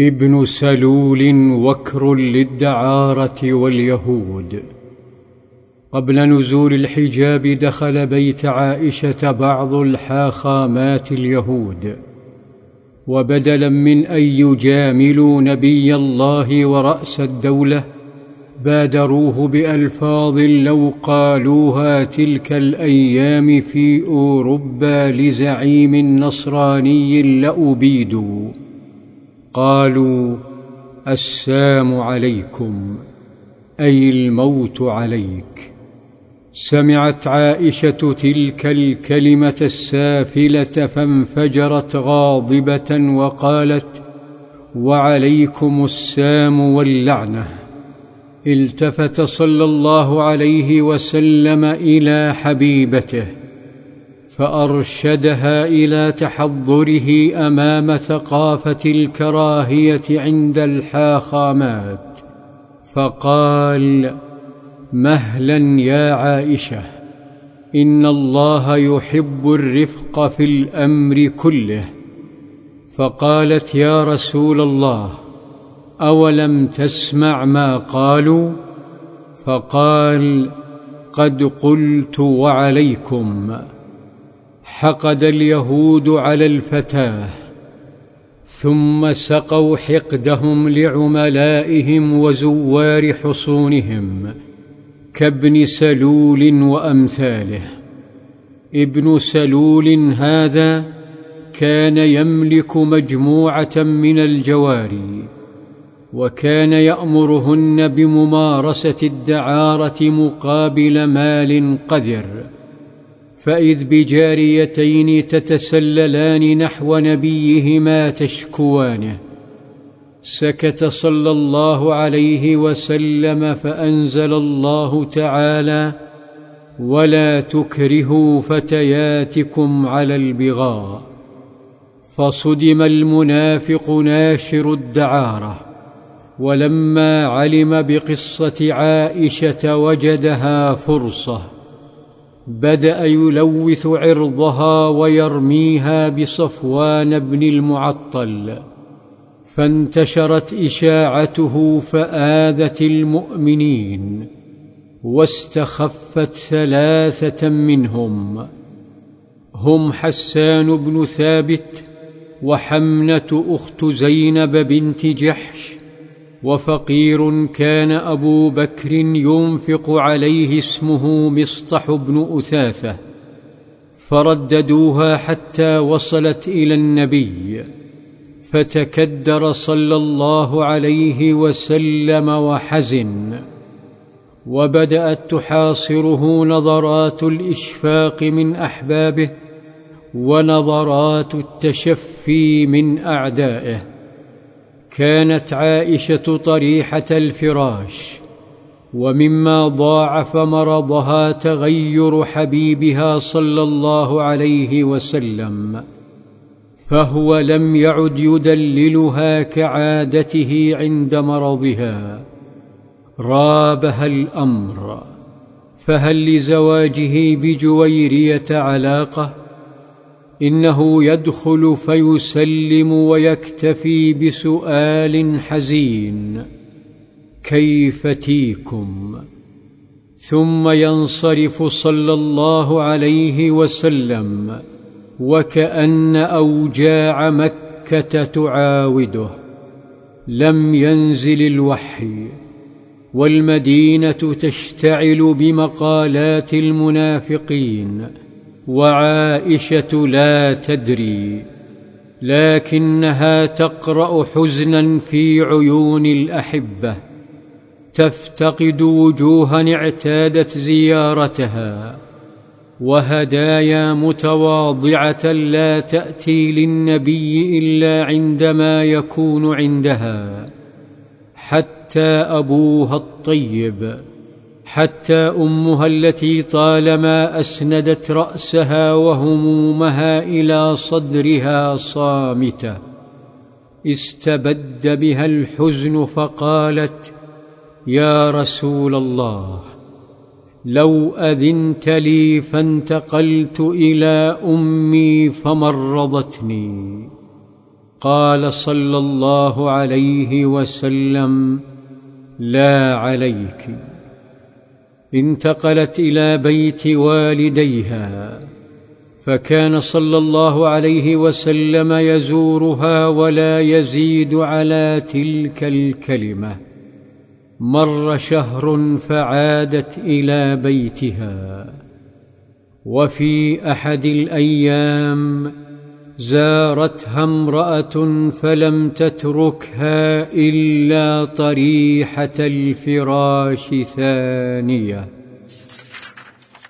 ابن سلول وكر للدعارة واليهود. قبل نزول الحجاب دخل بيت عائشة بعض الحاخامات اليهود. وبدلا من أن يجاملوا نبي الله ورأس الدولة بادروه بألفاظ لو قالوها تلك الأيام في أوروبا لزعيم نصراني لابيدوا قالوا السام عليكم أي الموت عليك. سمعت عائشة تلك الكلمة السافلة فانفجرت غاضبة وقالت وعليكم السام واللعنة. التفت صلى الله عليه وسلم إلى حبيبته. فأرشدها إلى تحضره أمام ثقافة الكراهية عند الحاخامات. فقال مهلا يا عائشة إن الله يحب الرفق في الأمر كله. فقالت يا رسول الله أولم تسمع ما قالوا؟ فقال قد قلت وعليكم. حقد اليهود على الفتاة ثم سقوا حقدهم لعملائهم وزوار حصونهم كابن سلول وأمثاله. ابن سلول هذا كان يملك مجموعة من الجواري وكان يأمرهن بممارسة الدعارة مقابل مال قذر فإذ بجاريتين تتسللان نحو نبيهما تشكوانه سكت صلى الله عليه وسلم فأنزل الله تعالى ولا تكرهوا فتياتكم على البغاء فصدم المنافق ناشر الدعارة. ولما علم بقصة عائشة وجدها فرصة. بدأ يلوث عرضها ويرميها بصفوان بن المعطل فانتشرت إشاعته فآذت المؤمنين واستخفت ثلاثة منهم هم حسان بن ثابت وحمنة أخت زينب بنت جحش وفقير كان أبو بكر ينفق عليه اسمه مصطح بن أثاثة فرددوها حتى وصلت إلى النبي فتكدر صلى الله عليه وسلم وحزن وبدأت تحاصره نظرات الإشفاق من أحبابه ونظرات التشفي من أعدائه. كانت عائشة طريحة الفراش ومما ضاعف مرضها تغير حبيبها صلى الله عليه وسلم فهو لم يعد يدللها كعادته عند مرضها. رابها الأمر فهل لزواجه بجويرية علاقة؟ إنه يدخل فيسلم ويكتفي بسؤال حزين. كيف تيكم؟ ثم ينصرف صلى الله عليه وسلم وكأن أوجاع مكة تعاوده. لم ينزل الوحي والمدينة تشتعل بمقالات المنافقين. وعائشة لا تدري لكنها تقرأ حزنا في عيون الأحبة تفتقد وجوها اعتادت زيارتها وهدايا متواضعة لا تأتي للنبي إلا عندما يكون عندها حتى أبوها الطيب. حتى أمها التي طالما أسندت رأسها وهمومها إلى صدرها صامتة. استبد بها الحزن فقالت يا رسول الله لو أذنت لي فانتقلت إلى أمي فمرضتني. قال صلى الله عليه وسلم لا عليك. انتقلت إلى بيت والديها فكان صلى الله عليه وسلم يزورها ولا يزيد على تلك الكلمة. مر شهر فعادت إلى بيتها. وفي أحد الأيام زارتها امرأة فلم تتركها إلا طريحة الفراش ثانية.